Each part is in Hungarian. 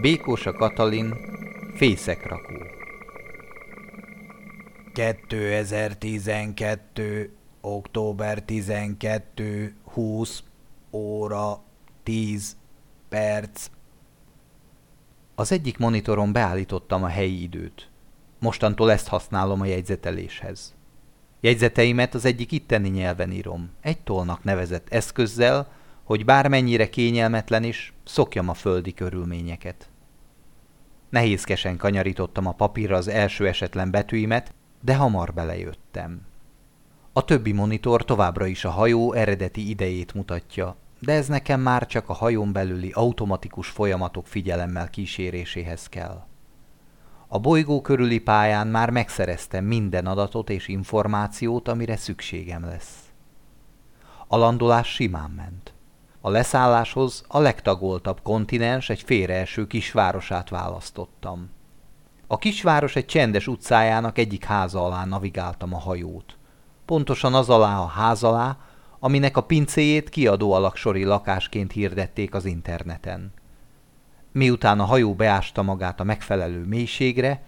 Békósa Katalin, fészekrakó 2012. október 12. 20 óra 10 perc. Az egyik monitoron beállítottam a helyi időt. Mostantól ezt használom a jegyzeteléshez. Jegyzeteimet az egyik itteni nyelven írom, egy tolnak nevezett eszközzel, hogy bármennyire kényelmetlen is, szokjam a földi körülményeket. Nehézkesen kanyarítottam a papírra az első esetlen betűimet, de hamar belejöttem. A többi monitor továbbra is a hajó eredeti idejét mutatja, de ez nekem már csak a hajón belüli automatikus folyamatok figyelemmel kíséréséhez kell. A bolygó körüli pályán már megszereztem minden adatot és információt, amire szükségem lesz. A landolás simán ment. A leszálláshoz a legtagoltabb kontinens egy félreeső kisvárosát választottam. A kisváros egy csendes utcájának egyik háza alá navigáltam a hajót. Pontosan az alá a ház alá, aminek a pincéjét kiadó alaksori lakásként hirdették az interneten. Miután a hajó beásta magát a megfelelő mélységre,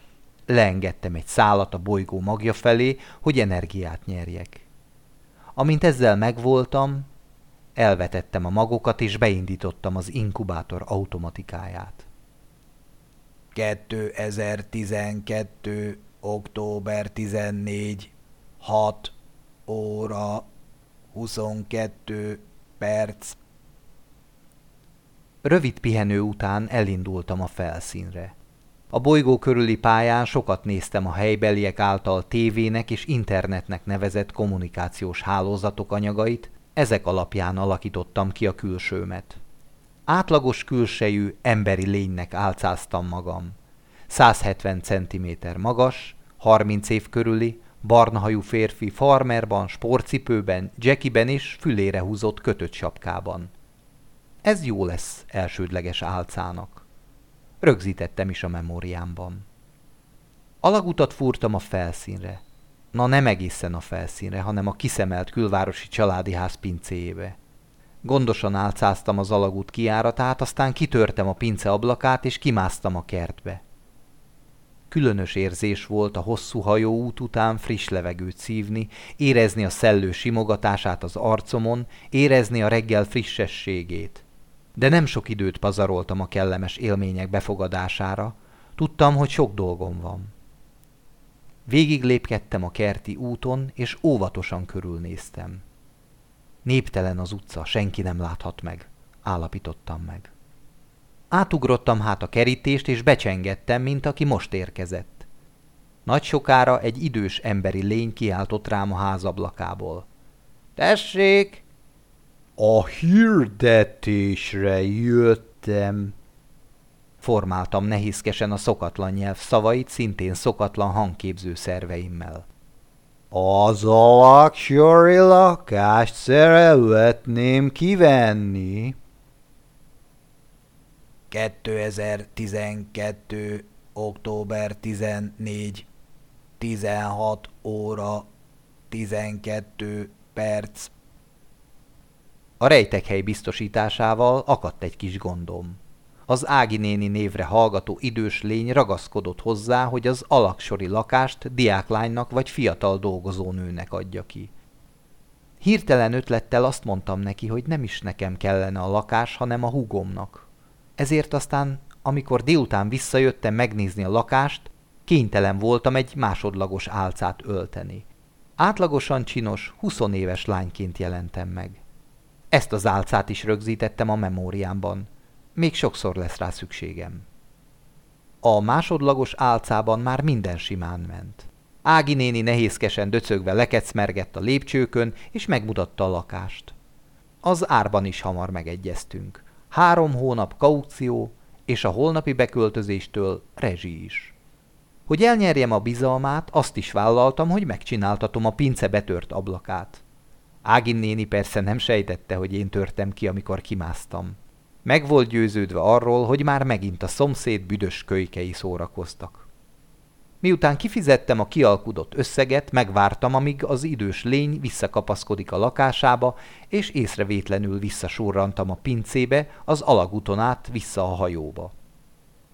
leengedtem egy szálat a bolygó magja felé, hogy energiát nyerjek. Amint ezzel megvoltam, elvetettem a magokat és beindítottam az inkubátor automatikáját. 2012. október 14. 6 óra 22 perc. Rövid pihenő után elindultam a felszínre. A bolygó körüli pályán sokat néztem a helybeliek által tévének és internetnek nevezett kommunikációs hálózatok anyagait, ezek alapján alakítottam ki a külsőmet. Átlagos külsejű emberi lénynek álcáztam magam. 170 cm magas, 30 év körüli, barnahajú férfi farmerban, sportcipőben, jackiben és fülére húzott kötött sapkában. Ez jó lesz elsődleges álcának. Rögzítettem is a memóriámban. Alagutat fúrtam a felszínre. Na nem egészen a felszínre, hanem a kiszemelt külvárosi családi ház pincéjébe. Gondosan álcáztam az alagút kiáratát, aztán kitörtem a pince ablakát, és kimásztam a kertbe. Különös érzés volt a hosszú hajóút után friss levegőt szívni, érezni a szellő simogatását az arcomon, érezni a reggel frissességét. De nem sok időt pazaroltam a kellemes élmények befogadására, tudtam, hogy sok dolgom van. Végig lépkedtem a kerti úton, és óvatosan körülnéztem. Néptelen az utca, senki nem láthat meg, állapítottam meg. Átugrottam hát a kerítést, és becsengettem, mint aki most érkezett. Nagy sokára egy idős emberi lény kiáltott rám a házablakából. – Tessék! – A hirdetésre jöttem. Formáltam nehézkesen a szokatlan nyelv szavait, szintén szokatlan hangképző szerveimmel. Az a luxury lakást szeretném kivenni. 2012. október 14. 16 óra 12 perc. A rejtekhely biztosításával akadt egy kis gondom. Az Ági néni névre hallgató idős lény ragaszkodott hozzá, hogy az alaksori lakást diáklánynak vagy fiatal dolgozónőnek adja ki. Hirtelen ötlettel azt mondtam neki, hogy nem is nekem kellene a lakás, hanem a húgomnak. Ezért aztán, amikor délután visszajöttem megnézni a lakást, kénytelen voltam egy másodlagos álcát ölteni. Átlagosan csinos, huszonéves lányként jelentem meg. Ezt az álcát is rögzítettem a memóriámban. Még sokszor lesz rá szükségem. A másodlagos álcában már minden simán ment. Ági néni nehézkesen döcögve lekecmergett a lépcsőkön, és megmutatta a lakást. Az árban is hamar megegyeztünk. Három hónap kaució, és a holnapi beköltözéstől rezsi is. Hogy elnyerjem a bizalmát, azt is vállaltam, hogy megcsináltatom a pince betört ablakát. Ágin néni persze nem sejtette, hogy én törtem ki, amikor kimásztam. Meg volt győződve arról, hogy már megint a szomszéd büdös kölykei szórakoztak. Miután kifizettem a kialkudott összeget, megvártam, amíg az idős lény visszakapaszkodik a lakásába, és észrevétlenül visszasurrantam a pincébe, az alagúton át vissza a hajóba.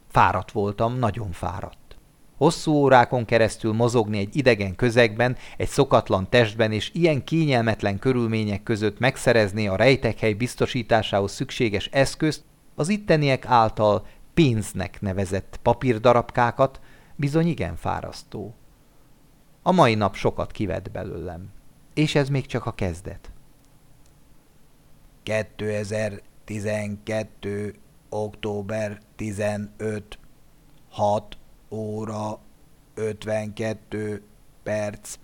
Fáradt voltam, nagyon fáradt. Hosszú órákon keresztül mozogni egy idegen közegben, egy szokatlan testben és ilyen kényelmetlen körülmények között megszerezni a rejtekhely biztosításához szükséges eszközt, az itteniek által pénznek nevezett papírdarabkákat, bizony igen fárasztó. A mai nap sokat kivett belőlem, és ez még csak a kezdet. 2012. október 15. 6 óra 52 perc.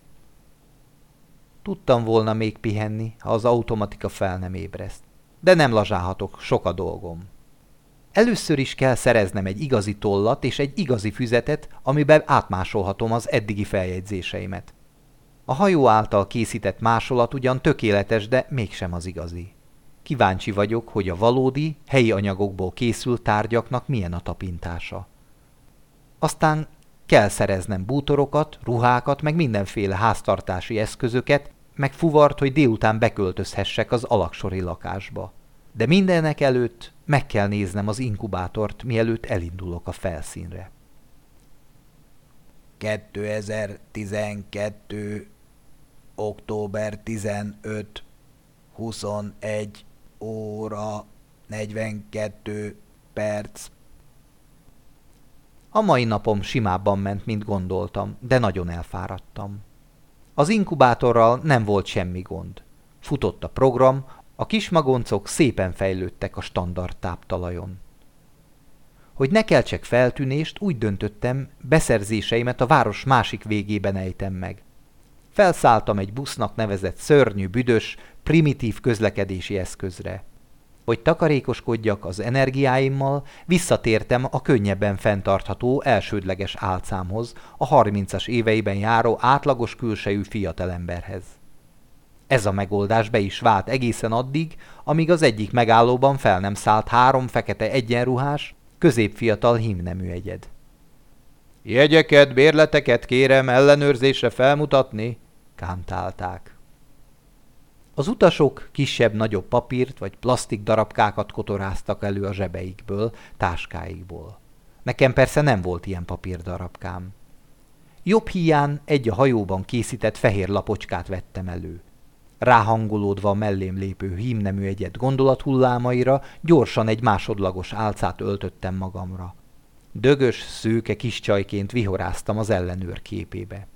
Tudtam volna még pihenni, ha az automatika fel nem ébreszt. De nem lazsálhatok, sok a dolgom. Először is kell szereznem egy igazi tollat és egy igazi füzetet, amiben átmásolhatom az eddigi feljegyzéseimet. A hajó által készített másolat ugyan tökéletes, de mégsem az igazi. Kíváncsi vagyok, hogy a valódi, helyi anyagokból készült tárgyaknak milyen a tapintása. Aztán kell szereznem bútorokat, ruhákat, meg mindenféle háztartási eszközöket, meg fuvart, hogy délután beköltözhessek az alaksori lakásba. De mindenek előtt meg kell néznem az inkubátort, mielőtt elindulok a felszínre. 2012. október 15. 21 óra 42 perc. A mai napom simábban ment, mint gondoltam, de nagyon elfáradtam. Az inkubátorral nem volt semmi gond. Futott a program, a kismagoncok szépen fejlődtek a standard táptalajon. Hogy ne keltsek feltűnést, úgy döntöttem, beszerzéseimet a város másik végében ejtem meg. Felszálltam egy busznak nevezett szörnyű, büdös, primitív közlekedési eszközre. Hogy takarékoskodjak az energiáimmal, visszatértem a könnyebben fenntartható elsődleges álcámhoz, a harmincas éveiben járó átlagos külsejű fiatalemberhez. Ez a megoldás be is vált egészen addig, amíg az egyik megállóban fel nem szállt három fekete egyenruhás, középfiatal himnemű egyed. Jegyeket, bérleteket kérem ellenőrzésre felmutatni, kántálták. Az utasok kisebb-nagyobb papírt vagy plastik darabkákat kotoráztak elő a zsebeikből, táskáikból. Nekem persze nem volt ilyen papírdarabkám. Jobb hián egy a hajóban készített fehér lapocskát vettem elő. Ráhangolódva a mellém lépő hímnemű egyet gondolathullámaira, gyorsan egy másodlagos álcát öltöttem magamra. Dögös, szőke kis csajként vihoráztam az ellenőr képébe.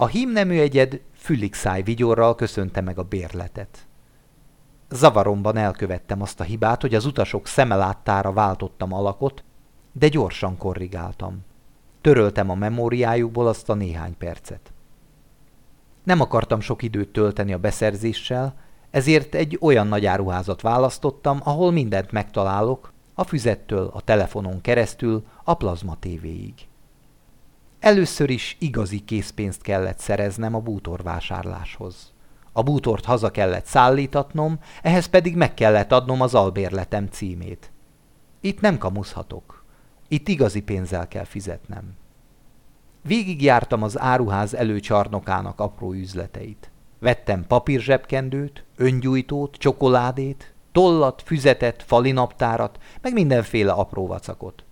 A hímnemű egyed fülig száj vigyorral köszönte meg a bérletet. Zavaromban elkövettem azt a hibát, hogy az utasok szemeláttára váltottam alakot, de gyorsan korrigáltam. Töröltem a memóriájukból azt a néhány percet. Nem akartam sok időt tölteni a beszerzéssel, ezért egy olyan nagy áruházat választottam, ahol mindent megtalálok, a füzettől, a telefonon keresztül, a plazma tévéig. Először is igazi készpénzt kellett szereznem a bútorvásárláshoz. A bútort haza kellett szállítatnom, ehhez pedig meg kellett adnom az albérletem címét. Itt nem kamuszhatok. Itt igazi pénzzel kell fizetnem. Végigjártam az áruház előcsarnokának apró üzleteit. Vettem papírzsebkendőt, öngyújtót, csokoládét, tollat, füzetet, falinaptárat, meg mindenféle apró vacakot.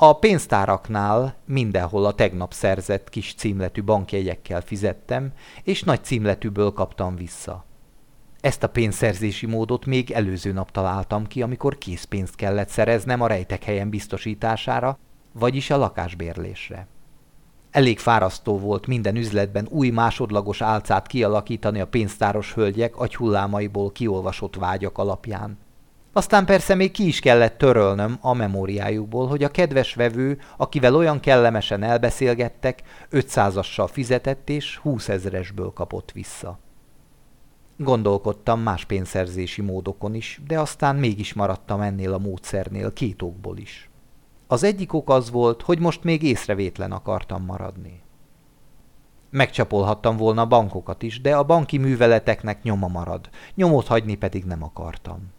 A pénztáraknál mindenhol a tegnap szerzett kis címletű bankjegyekkel fizettem, és nagy címletűből kaptam vissza. Ezt a pénzszerzési módot még előző nap találtam ki, amikor készpénzt kellett szereznem a rejtek helyen biztosítására, vagyis a lakásbérlésre. Elég fárasztó volt minden üzletben új másodlagos álcát kialakítani a pénztáros hölgyek agyhullámaiból kiolvasott vágyak alapján. Aztán persze még ki is kellett törölnöm a memóriájukból, hogy a kedves vevő, akivel olyan kellemesen elbeszélgettek, 500-assal fizetett és 20 ezeresből kapott vissza. Gondolkodtam más pénzszerzési módokon is, de aztán mégis maradtam ennél a módszernél két okból is. Az egyik ok az volt, hogy most még észrevétlen akartam maradni. Megcsapolhattam volna bankokat is, de a banki műveleteknek nyoma marad, nyomot hagyni pedig nem akartam.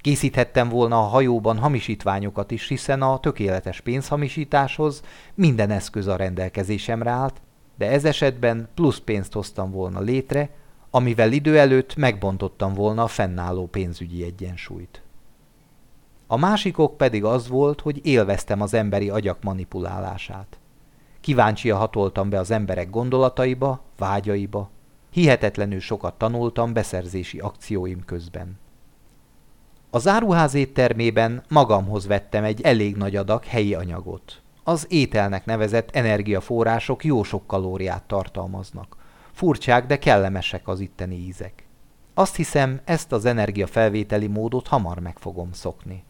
Készíthettem volna a hajóban hamisítványokat is, hiszen a tökéletes pénzhamisításhoz minden eszköz a rendelkezésemre állt, de ez esetben plusz pénzt hoztam volna létre, amivel idő előtt megbontottam volna a fennálló pénzügyi egyensúlyt. A másikok pedig az volt, hogy élveztem az emberi agyak manipulálását. Kíváncsia hatoltam be az emberek gondolataiba, vágyaiba, hihetetlenül sokat tanultam beszerzési akcióim közben. Az áruház éttermében magamhoz vettem egy elég nagy adag helyi anyagot. Az ételnek nevezett energiaforrások jó sok kalóriát tartalmaznak. Furcsák, de kellemesek az itteni ízek. Azt hiszem, ezt az energiafelvételi módot hamar meg fogom szokni.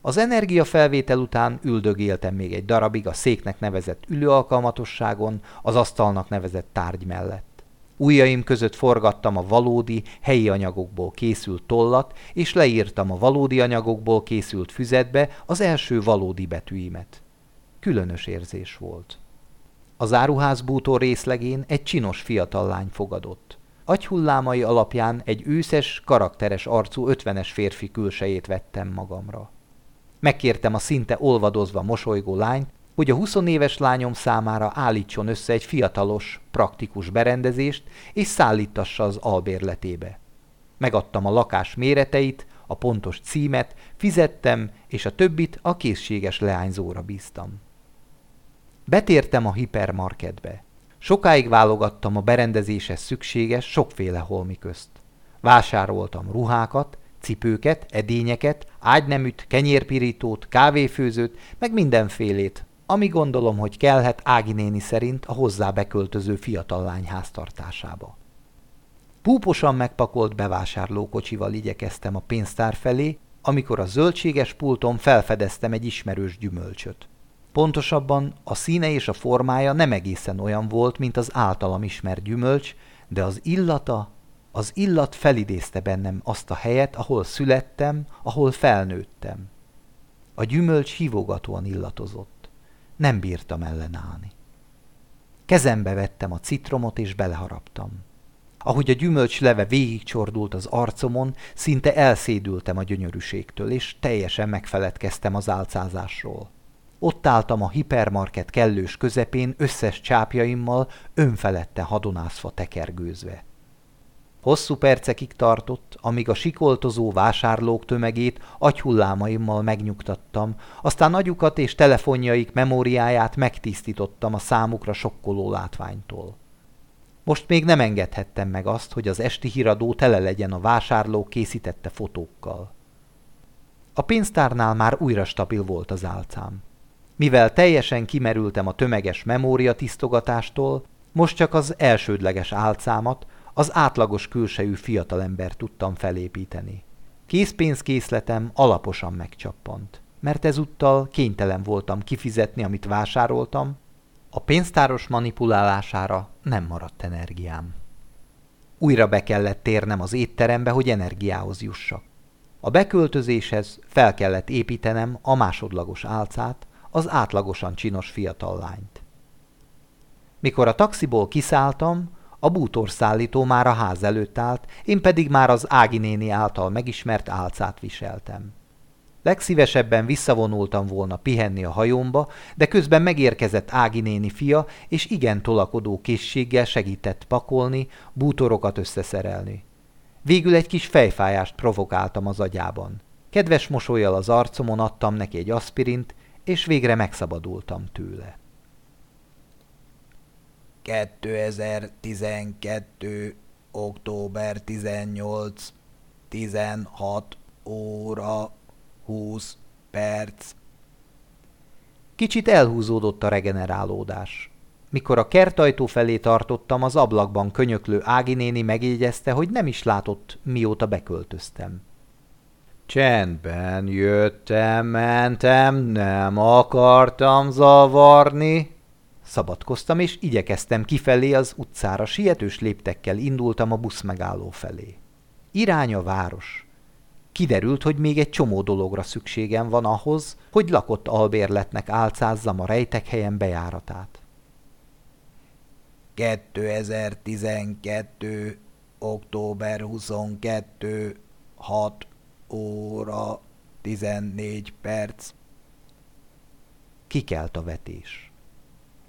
Az energiafelvétel után üldögéltem még egy darabig a széknek nevezett ülőalkalmatosságon, az asztalnak nevezett tárgy mellett. Ujjaim között forgattam a valódi, helyi anyagokból készült tollat, és leírtam a valódi anyagokból készült füzetbe az első valódi betűimet. Különös érzés volt. Az áruház bútó részlegén egy csinos fiatal lány fogadott. Agyhullámai alapján egy őszes, karakteres arcú ötvenes férfi külsejét vettem magamra. Megkértem a szinte olvadozva mosolygó lányt, hogy a 20 éves lányom számára állítson össze egy fiatalos, praktikus berendezést, és szállítassa az albérletébe. Megadtam a lakás méreteit, a pontos címet, fizettem, és a többit a készséges leányzóra bíztam. Betértem a hipermarketbe. Sokáig válogattam a berendezéshez szükséges sokféle holmi közt. Vásároltam ruhákat, cipőket, edényeket, ágyneműt, kenyérpirítót, kávéfőzőt, meg mindenfélét, ami gondolom, hogy kellhet Ági néni szerint a hozzá beköltöző fiatal lány háztartásába. Púposan megpakolt bevásárlókocsival igyekeztem a pénztár felé, amikor a zöldséges pulton felfedeztem egy ismerős gyümölcsöt. Pontosabban a színe és a formája nem egészen olyan volt, mint az általam ismert gyümölcs, de az illata, az illat felidézte bennem azt a helyet, ahol születtem, ahol felnőttem. A gyümölcs hívogatóan illatozott. Nem bírtam ellenállni. Kezembe vettem a citromot, és beleharaptam. Ahogy a gyümölcs leve végigcsordult az arcomon, szinte elszédültem a gyönyörűségtől, és teljesen megfeledkeztem az álcázásról. Ott álltam a hipermarket kellős közepén összes csápjaimmal, önfelette hadonászva tekergőzve. Hosszú percekig tartott, amíg a sikoltozó vásárlók tömegét agyhullámaimmal megnyugtattam, aztán agyukat és telefonjaik memóriáját megtisztítottam a számukra sokkoló látványtól. Most még nem engedhettem meg azt, hogy az esti híradó tele legyen a vásárló készítette fotókkal. A pénztárnál már újra stabil volt az álcám. Mivel teljesen kimerültem a tömeges memória tisztogatástól, most csak az elsődleges álcámat, az átlagos külsejű fiatalember tudtam felépíteni. Készpénzkészletem alaposan megcsappant, mert ezúttal kénytelen voltam kifizetni, amit vásároltam, a pénztáros manipulálására nem maradt energiám. Újra be kellett térnem az étterembe, hogy energiához jussak. A beköltözéshez fel kellett építenem a másodlagos álcát, az átlagosan csinos fiatal lányt. Mikor a taxiból kiszálltam, a bútorszállító már a ház előtt állt, én pedig már az Ági néni által megismert álcát viseltem. Legszívesebben visszavonultam volna pihenni a hajómba, de közben megérkezett Ági néni fia, és igen tolakodó készséggel segített pakolni, bútorokat összeszerelni. Végül egy kis fejfájást provokáltam az agyában. Kedves mosolyjal az arcomon adtam neki egy aspirint, és végre megszabadultam tőle. 2012. október 18. 16 óra 20 perc. Kicsit elhúzódott a regenerálódás. Mikor a kertajtó felé tartottam, az ablakban könyöklő Ági néni megjegyezte, hogy nem is látott, mióta beköltöztem. Csendben jöttem, mentem, nem akartam zavarni, Szabadkoztam, és igyekeztem kifelé az utcára, sietős léptekkel indultam a busz megálló felé. Irány a város. Kiderült, hogy még egy csomó dologra szükségem van ahhoz, hogy lakott albérletnek álcázzam a rejtek helyen bejáratát. 2012. október 22. 6 óra 14 perc. Kikelt a vetés.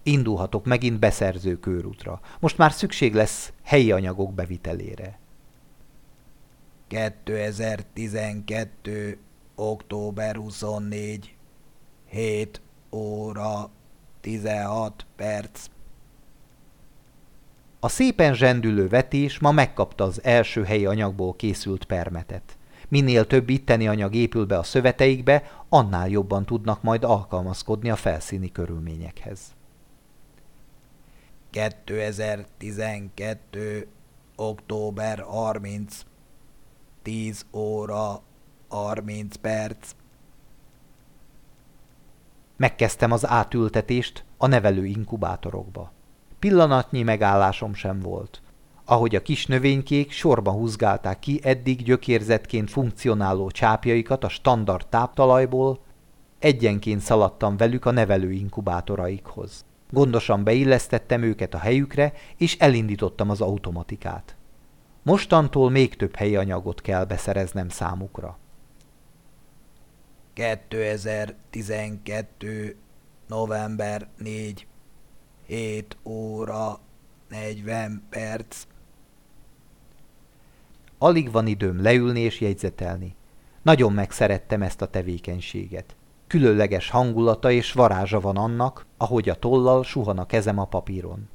Indulhatok megint beszerző körútra. Most már szükség lesz helyi anyagok bevitelére. 2012. október 24. 7 óra 16 perc. A szépen zsendülő vetés ma megkapta az első helyi anyagból készült permetet. Minél több itteni anyag épül be a szöveteikbe, annál jobban tudnak majd alkalmazkodni a felszíni körülményekhez. 2012. október 30. 10 óra 30 perc. Megkezdtem az átültetést a nevelő inkubátorokba. Pillanatnyi megállásom sem volt. Ahogy a kis növénykék sorba húzgálták ki eddig gyökérzetként funkcionáló csápjaikat a standard táptalajból, egyenként szaladtam velük a nevelő inkubátoraikhoz. Gondosan beillesztettem őket a helyükre, és elindítottam az automatikát. Mostantól még több helyi anyagot kell beszereznem számukra. 2012. november 4. 7 óra 40 perc. Alig van időm leülni és jegyzetelni. Nagyon megszerettem ezt a tevékenységet. Különleges hangulata és varázsa van annak, ahogy a tollal suhan a kezem a papíron.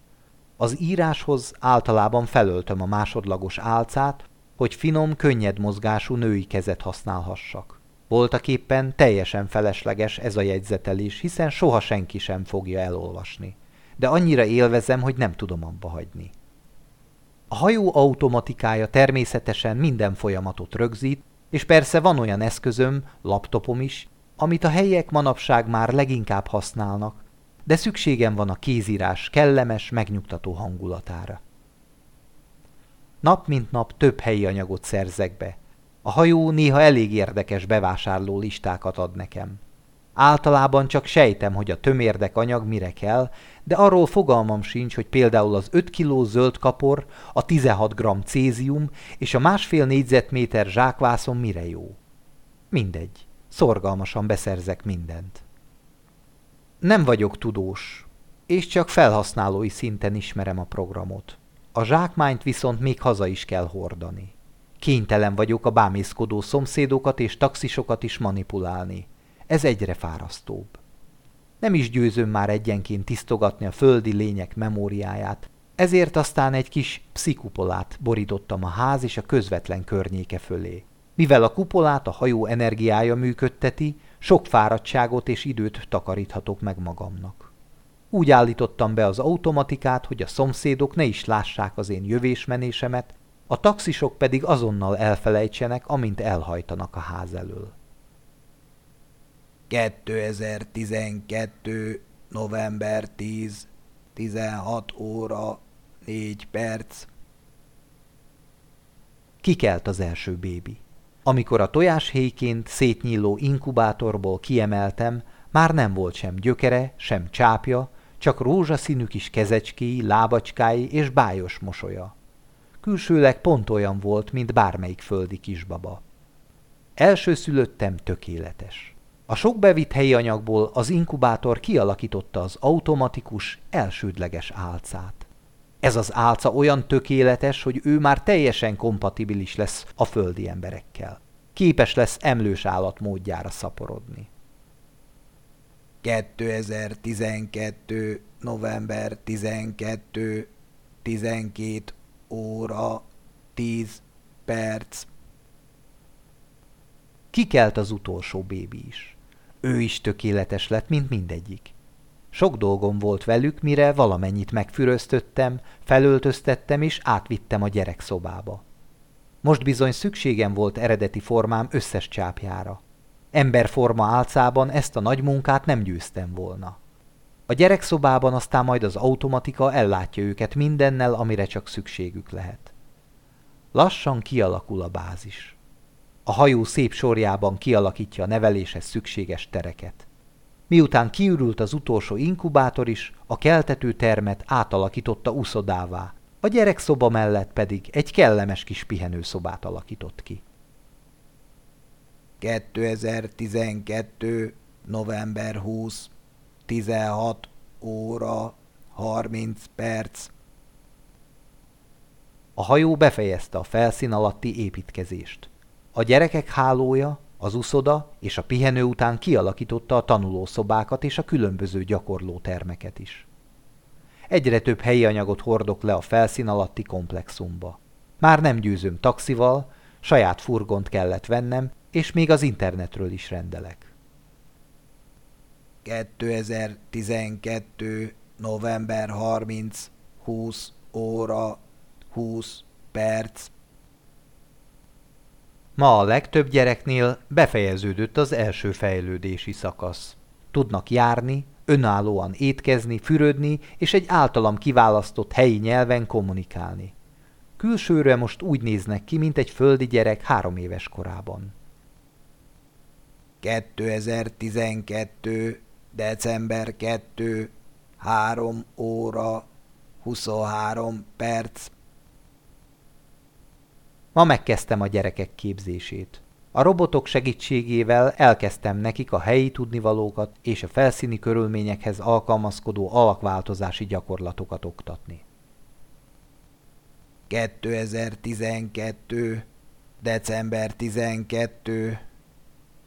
Az íráshoz általában felöltöm a másodlagos álcát, hogy finom, könnyed mozgású női kezet használhassak. Voltak éppen teljesen felesleges ez a jegyzetelés, hiszen soha senki sem fogja elolvasni. De annyira élvezem, hogy nem tudom abba hagyni. A hajó automatikája természetesen minden folyamatot rögzít, és persze van olyan eszközöm, laptopom is, amit a helyiek manapság már leginkább használnak, de szükségem van a kézírás kellemes, megnyugtató hangulatára. Nap mint nap több helyi anyagot szerzek be. A hajó néha elég érdekes bevásárló listákat ad nekem. Általában csak sejtem, hogy a tömérdek anyag mire kell, de arról fogalmam sincs, hogy például az 5 kg zöld kapor, a 16 g cézium és a másfél négyzetméter zsákvászon mire jó. Mindegy, szorgalmasan beszerzek mindent. Nem vagyok tudós, és csak felhasználói szinten ismerem a programot. A zsákmányt viszont még haza is kell hordani. Kénytelen vagyok a bámészkodó szomszédokat és taxisokat is manipulálni. Ez egyre fárasztóbb. Nem is győzöm már egyenként tisztogatni a földi lények memóriáját, ezért aztán egy kis pszikupolát borítottam a ház és a közvetlen környéke fölé. Mivel a kupolát a hajó energiája működteti, sok fáradtságot és időt takaríthatok meg magamnak. Úgy állítottam be az automatikát, hogy a szomszédok ne is lássák az én jövésmenésemet, a taxisok pedig azonnal elfelejtsenek, amint elhajtanak a ház elől. 2012. november 10. 16 óra 4 perc. Kikelt az első bébi. Amikor a tojáshéjként szétnyíló inkubátorból kiemeltem, már nem volt sem gyökere, sem csápja, csak rózsaszínű kis kezecskéi, lábacskái és bájos mosolya. Külsőleg pont olyan volt, mint bármelyik földi kisbaba. Első szülöttem tökéletes. A sok bevitt helyi anyagból az inkubátor kialakította az automatikus, elsődleges álcát. Ez az álca olyan tökéletes, hogy ő már teljesen kompatibilis lesz a földi emberekkel. Képes lesz emlős állat módjára szaporodni. 2012. november 12. 12 óra 10 perc. Kikelt az utolsó bébi is. Ő is tökéletes lett, mint mindegyik. Sok dolgom volt velük, mire valamennyit megfüröztöttem, felöltöztettem és átvittem a gyerekszobába. Most bizony szükségem volt eredeti formám összes csápjára. Emberforma álcában ezt a nagy munkát nem győztem volna. A gyerekszobában aztán majd az automatika ellátja őket mindennel, amire csak szükségük lehet. Lassan kialakul a bázis. A hajó szép sorjában kialakítja a neveléshez szükséges tereket. Miután kiürült az utolsó inkubátor is, a keltető termet átalakította uszodává, a gyerekszoba mellett pedig egy kellemes kis pihenőszobát alakított ki. 2012. november 20. 16 óra 30 perc. A hajó befejezte a felszín alatti építkezést. A gyerekek hálója, az uszoda és a pihenő után kialakította a tanulószobákat és a különböző gyakorlótermeket is. Egyre több helyi anyagot hordok le a felszín alatti komplexumba. Már nem győzöm taxival, saját furgont kellett vennem, és még az internetről is rendelek. 2012. november 30. 20 óra 20 perc. Ma a legtöbb gyereknél befejeződött az első fejlődési szakasz. Tudnak járni, önállóan étkezni, fürödni és egy általam kiválasztott helyi nyelven kommunikálni. Külsőre most úgy néznek ki, mint egy földi gyerek három éves korában. 2012. december 2. 3 óra 23 perc. Ma megkezdtem a gyerekek képzését. A robotok segítségével elkezdtem nekik a helyi tudnivalókat és a felszíni körülményekhez alkalmazkodó alakváltozási gyakorlatokat oktatni. 2012. december 12.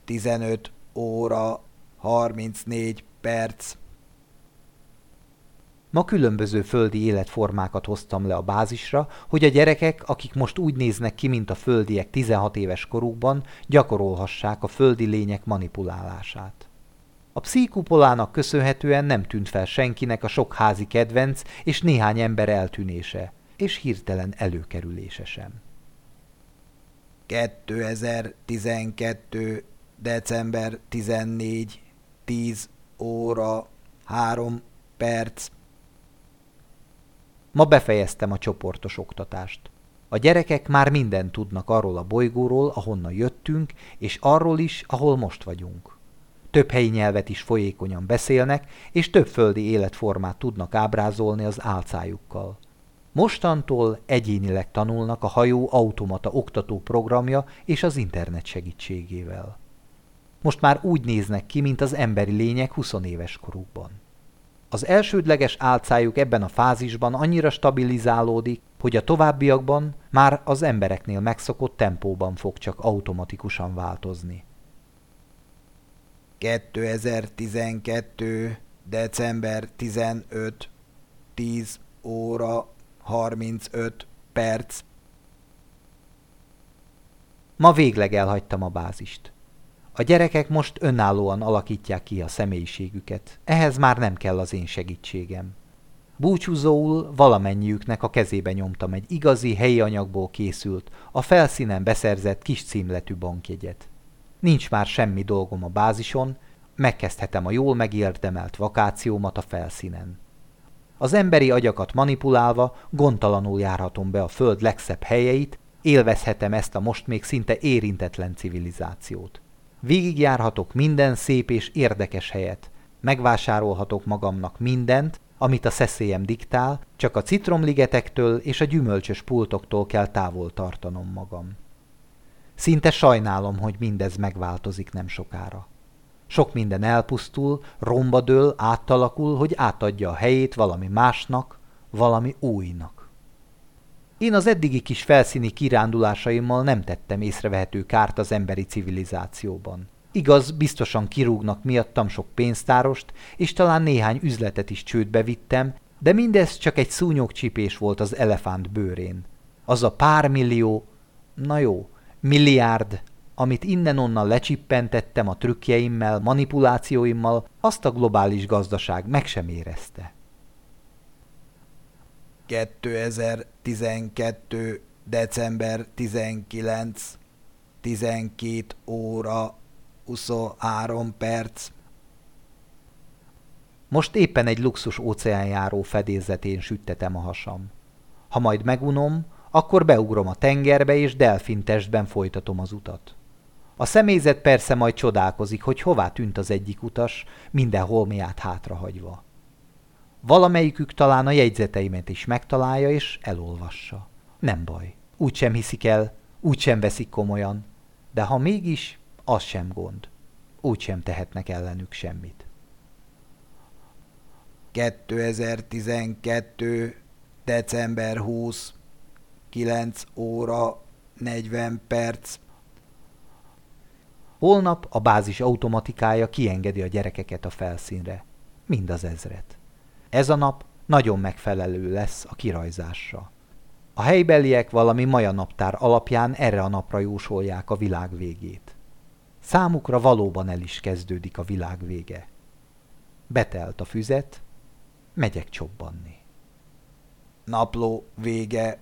15 óra 34 perc. Ma különböző földi életformákat hoztam le a bázisra, hogy a gyerekek, akik most úgy néznek ki, mint a földiek 16 éves korukban, gyakorolhassák a földi lények manipulálását. A pszíkupolának köszönhetően nem tűnt fel senkinek a sok házi kedvenc és néhány ember eltűnése, és hirtelen előkerülése sem. 2012. december 14. 10 óra 3 perc. Ma befejeztem a csoportos oktatást. A gyerekek már mindent tudnak arról a bolygóról, ahonnan jöttünk, és arról is, ahol most vagyunk. Több helyi nyelvet is folyékonyan beszélnek, és több földi életformát tudnak ábrázolni az álcájukkal. Mostantól egyénileg tanulnak a hajó automata oktató programja és az internet segítségével. Most már úgy néznek ki, mint az emberi lények 20 éves korukban. Az elsődleges álcájuk ebben a fázisban annyira stabilizálódik, hogy a továbbiakban már az embereknél megszokott tempóban fog csak automatikusan változni. 2012. december 15. 10 óra 35 perc. Ma végleg elhagytam a bázist. A gyerekek most önállóan alakítják ki a személyiségüket. Ehhez már nem kell az én segítségem. Búcsúzóul valamennyiüknek a kezébe nyomtam egy igazi helyi anyagból készült, a felszínen beszerzett kis címletű bankjegyet. Nincs már semmi dolgom a bázison, megkezdhetem a jól megérdemelt vakációmat a felszínen. Az emberi agyakat manipulálva gondtalanul járhatom be a föld legszebb helyeit, élvezhetem ezt a most még szinte érintetlen civilizációt. Végigjárhatok minden szép és érdekes helyet. Megvásárolhatok magamnak mindent, amit a szeszélyem diktál, csak a citromligetektől és a gyümölcsös pultoktól kell távol tartanom magam. Szinte sajnálom, hogy mindez megváltozik nem sokára. Sok minden elpusztul, romba dől, átalakul, hogy átadja a helyét valami másnak, valami újnak. Én az eddigi kis felszíni kirándulásaimmal nem tettem észrevehető kárt az emberi civilizációban. Igaz, biztosan kirúgnak miattam sok pénztárost, és talán néhány üzletet is csődbe vittem, de mindez csak egy szúnyogcsipés volt az elefánt bőrén. Az a pár millió, na jó, milliárd, amit innen-onnan lecsippentettem a trükkjeimmel, manipulációimmal, azt a globális gazdaság meg sem érezte. 2012. december 19. 12 óra 23 perc. Most éppen egy luxus óceánjáró fedélzetén süttetem a hasam. Ha majd megunom, akkor beugrom a tengerbe és delfin testben folytatom az utat. A személyzet persze majd csodálkozik, hogy hová tűnt az egyik utas, minden holmiát hátrahagyva. Valamelyikük talán a jegyzeteimet is megtalálja és elolvassa. Nem baj. Úgy sem hiszik el, úgy sem veszik komolyan. De ha mégis, az sem gond. Úgy sem tehetnek ellenük semmit. 2012. december 20. 9 óra 40 perc. Holnap a bázis automatikája kiengedi a gyerekeket a felszínre. Mind az ezret. Ez a nap nagyon megfelelő lesz a kirajzásra. A helybeliek valami maja naptár alapján erre a napra jósolják a világ végét. Számukra valóban el is kezdődik a világ vége. Betelt a füzet, megyek csobbanni. Napló vége.